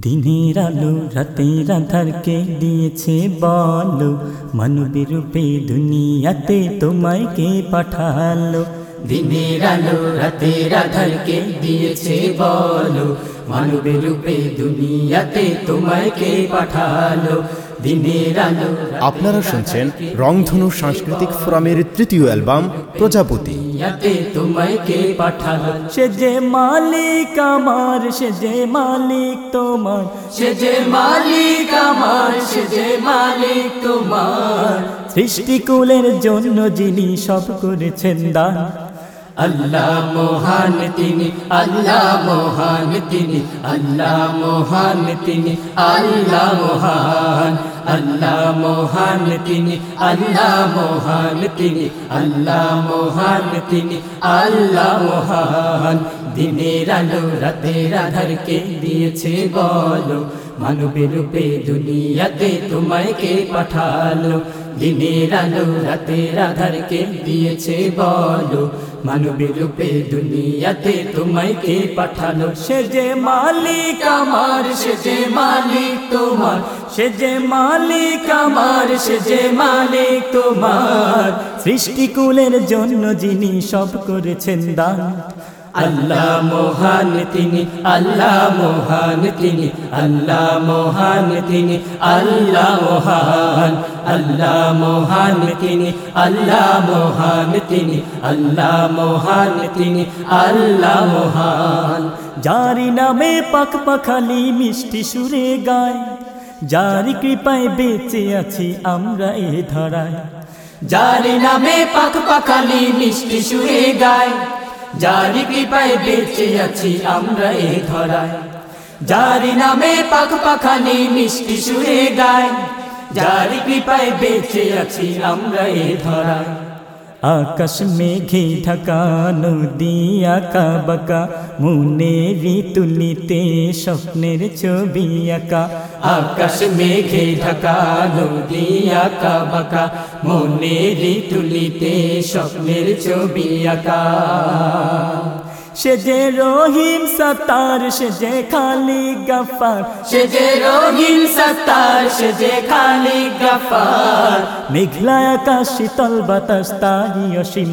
দিনের আলো রাতের আধারকে দিয়েছে বলো। মানবের রূপে দুনিয়াতে তোমায় কে পাঠালো? দিনের আলো রাতের আধারকে দিয়েছে বলো। মানবের রূপে দুনিয়াতে তোমায় কে পাঠালো? দিনের আলো আপনারা শুনছেন রংধনু সাংস্কৃতিক ফোরামের তৃতীয় অ্যালবাম প্রজাপতি। তোমায় কে পাঠালো? সে যে মালিক আমার সে যে মালিক তোমার। সে যে মালিক আমার সে যে মালিক তোমার। সৃষ্টিকুলের জন্য যিনি সব করেছেন দান। আল্লাহ মহান তিনি আল্লাহ মহান তিনি আল্লাহ মহান তিনি আল্লাহ মহান আল্লাহ মহান তিনি আল্লাহ মহান তিনি আল্লাহ মহান তিনি আল্লাহ মহান দিনের আলো রাতের আধারকে দিয়েছে বলো? মানবের রূপে দুনিয়াতে তোমায় কে পাঠালো? দিনের আলো রাতের আধারকে দিয়েছে বলো? মানবের রূপে দুনিয়াতে তোমায় কে পাঠালো? সে যে মালিক আমার, সে যে মালিক তোমার। সে যে মালিক আমার, সে যে মালিক তোমার। সৃষ্টিকুলের জন্য যিনি সব করেছেন দান। আল্লাহ মহান তিনি, আল্লাহ মহান তিনি, আল্লাহ মহান তিনি, আল্লাহ মহান আল্লাহ মহান তিনি, আল্লাহ মহান তিনি, আল্লাহ মহান তিনি, আল্লাহ মহান। যারি নামে পাক পাখালি মিষ্টি সুরে গায়, যারি কৃপায় বেঁচে আছি আমরা এ ধরায়। যারি নামে পাখ পাখালি মিষ্টি সুরে গায় যারি কৃপায় বেঁচে আছি আমরা এ ধরায়। যারি নামে পাখ পাখানি মিষ্টি সুরে গায় যারি কৃপায় বেঁচে আছি আমরা এ ধরায়। আকাশ মেঘে ঢাকা, নদী আঁকা বাঁকা মনেরই তুলিতে স্বপ্নের ছবি আঁকা। আকাশ মেঘে ঢাকা, নদী আঁকা বাঁকা মনের তুলিতে স্বপ্নের ছবি আঁকা। সে যে রহিম সতার সে যে খালি গফার। সে যে রহিম সতার সে যে খালি গফার। মেঘলা আকাশ, শীতল বাতাস তারি অসীম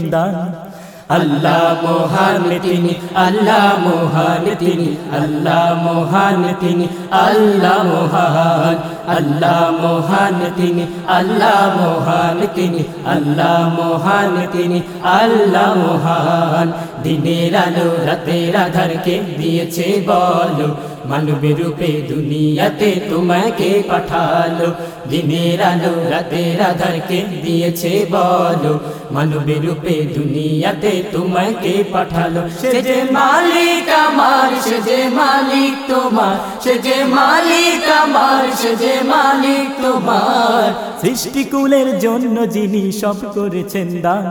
আল্লাহ মহান তিনি, আল্লাহ মহান তিনি, আল্লাহ মহান তিনি, আল্লাহ মহান আল্লাহ মহান তিনি, আল্লাহ মহান তিনি, আল্লাহ মহান তিনি, আল্লাহ মহান। দিনের আলো রাতের আধারকে দিয়েছে বলো। মানবের রূপে দুনিয়াতে তোমাকে পাঠালো, দিনের আলো রাতের আধারকে দিয়েছে বলো। মানবের রূপে দুনিয়াতে তোমাকে পাঠালো, সে যে মালিক আমার, সে যে মালিক তোমার, সে যে মালিক আমার, সে যে মালিক তোমার। সৃষ্টিকুলের জন্য যিনি সব করেছেন দান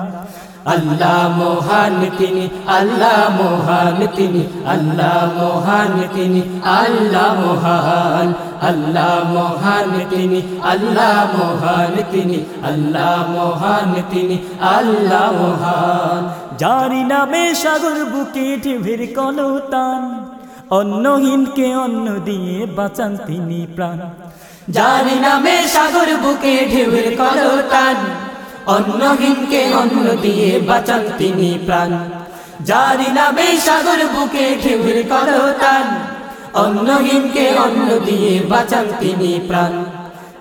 আল্লাহ মহান তিনি, আল্লাহ মহান তিনি, আল্লাহ মহান তিনি, আল্লাহ মহান আল্লাহ মহান তিনি, আল্লাহ মহান তিনি, আল্লাহ মহান তিনি, আল্লাহ মহান। যারি নামে সাগর বুকে ঢেভের কলতান অন্নহীনকে অন্ন দিয়ে বাঁচান তিনি প্রাণ। যারি নামে সাগর বুকে ঢেউয়ের কলতান অন্নহীনকে অন্ন দিয়ে বাঁচান তিনি প্রাণ। যারি নামে সাগর বুকে ঢেউয়ের কলতান অন্নহীনকে অন্ন দিয়ে বাঁচান তিনি প্রাণ।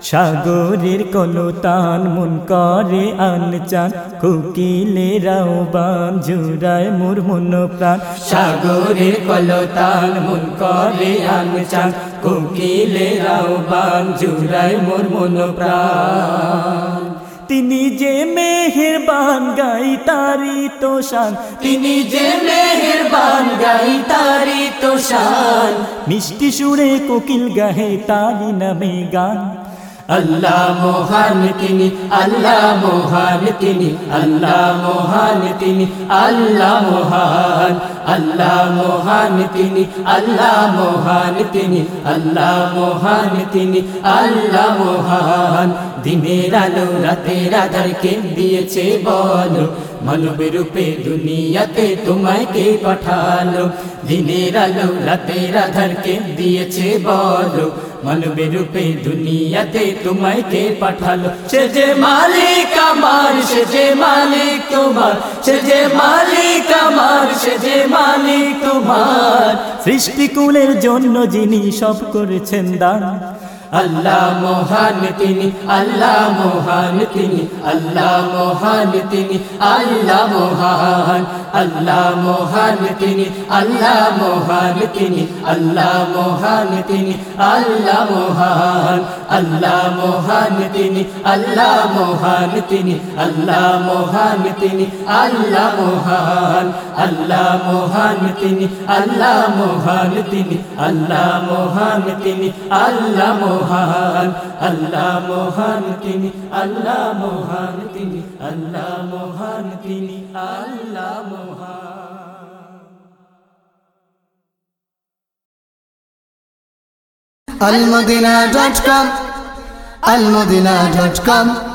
সাগরের কলতান মন করে আনচান কোকিলেরাও বান জুড়ায় মোর মন প্রাণ। সাগরের কলতান মন করে আনচান কোকিলে রাউবান জুড়াই মোর মন প্রাণ। তিনি যে মেহেরবান গাই তারি তো শান। তিনি যে মেহেরবান গাই তারি তো শান। মিষ্টি সুরে কোকিল গাহে তারি নামে গান। আল্লাহ মহান তিনি, আল্লাহ মহান তিনি, আল্লাহ মহান তিনি, আল্লাহ মহান আল্লাহ মহান তিনি, আল্লাহ মহান তিনি, আল্লাহ মহান তিনি, আল্লাহ মহান। দিনের আলো রাতের আধারকে দিয়েছে বলো মানব রূপে দুনিয়াতে তোমায় কে পাঠালো। দিনের আলো রাতের আধারকে দিয়েছে বলো। মানব রূপে দুনিয়াতে তোমায় কে পাঠালো। সে যে মালিক আমার, সে যে মালিক তোমার। সে যে মালিক আমার, সে যে মালিক তোমার। সৃষ্টিকুলের জন্য যিনি সব করেছেন দান। আল্লাহ মহান তিনি আল্লাহ মহান তিনি আল্লাহ মহান তিনি আল্লাহ মহান আল্লাহ মহান তিনি আল্লাহ মহান তিনি আল্লাহ মহান তিনি আল্লাহ মহান আল্লাহ মহান তিনি আল্লাহ মহান তিনি আল্লাহ মহান তিনি আল্লাহ মহান আল্লাহ মহান তিনি আল্লাহ মহান তিনি আল্লাহ মহান তিনি আল্লাহ মহান আল্লাহ মহান তিনি আল্লাহ মহান তিনি আল্লাহ মহান তিনি আল্লাহ মহান। almadina.com almadina.com